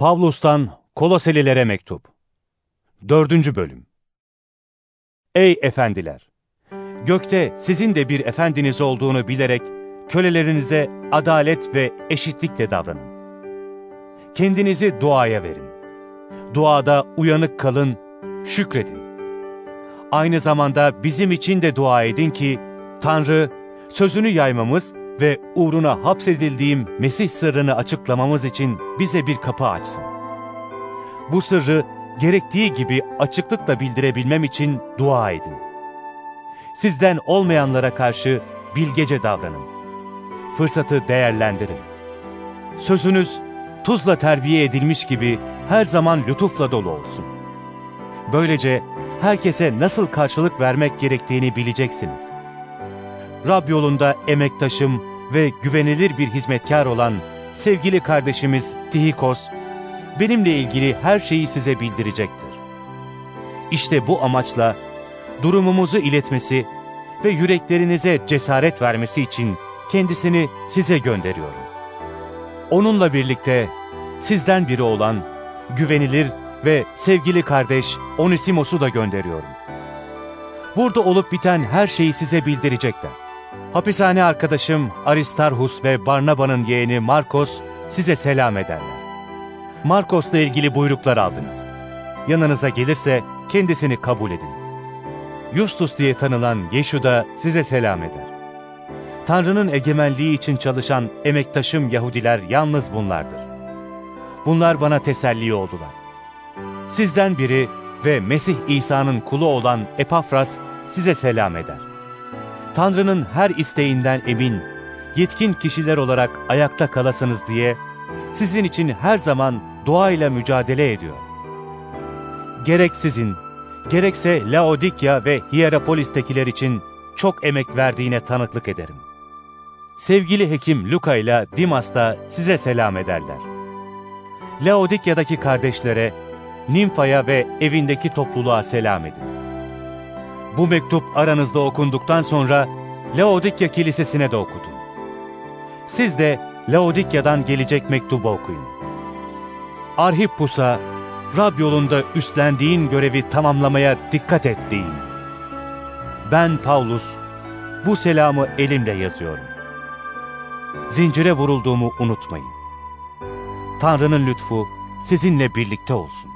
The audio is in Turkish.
Pavlus'tan Koloselilere Mektup 4. Bölüm Ey efendiler! Gökte sizin de bir efendiniz olduğunu bilerek kölelerinize adalet ve eşitlikle davranın. Kendinizi duaya verin. Duada uyanık kalın, şükredin. Aynı zamanda bizim için de dua edin ki Tanrı sözünü yaymamız ve uğruna hapsedildiğim Mesih sırrını açıklamamız için bize bir kapı açsın. Bu sırrı gerektiği gibi açıklıkla bildirebilmem için dua edin. Sizden olmayanlara karşı bilgece davranın. Fırsatı değerlendirin. Sözünüz tuzla terbiye edilmiş gibi her zaman lütufla dolu olsun. Böylece herkese nasıl karşılık vermek gerektiğini bileceksiniz. Rab yolunda emektaşım ve güvenilir bir hizmetkar olan sevgili kardeşimiz Tihikos, benimle ilgili her şeyi size bildirecektir. İşte bu amaçla durumumuzu iletmesi ve yüreklerinize cesaret vermesi için kendisini size gönderiyorum. Onunla birlikte sizden biri olan güvenilir ve sevgili kardeş Onisimos'u da gönderiyorum. Burada olup biten her şeyi size bildirecekler. Hapishane arkadaşım Aristarhus ve Barnaba'nın yeğeni Markos size selam ederler. Markos'la ilgili buyruklar aldınız. Yanınıza gelirse kendisini kabul edin. Justus diye tanılan Yeşu da size selam eder. Tanrı'nın egemenliği için çalışan emektaşım Yahudiler yalnız bunlardır. Bunlar bana teselli oldular. Sizden biri ve Mesih İsa'nın kulu olan Epafras size selam eder. Tanrı'nın her isteğinden emin, yetkin kişiler olarak ayakta kalasınız diye sizin için her zaman duayla mücadele ediyor. Gerek sizin, gerekse Laodikya ve Hierapolis'tekiler için çok emek verdiğine tanıklık ederim. Sevgili hekim Luka ile Dimas da size selam ederler. Laodikya'daki kardeşlere, Nimfa'ya ve evindeki topluluğa selam edin. Bu mektup aranızda okunduktan sonra Laodikya Kilisesi'ne de okudun. Siz de Laodikya'dan gelecek mektubu okuyun. Arhippus'a, Rab yolunda üstlendiğin görevi tamamlamaya dikkat et deyin. Ben Paulus, bu selamı elimle yazıyorum. Zincire vurulduğumu unutmayın. Tanrı'nın lütfu sizinle birlikte olsun.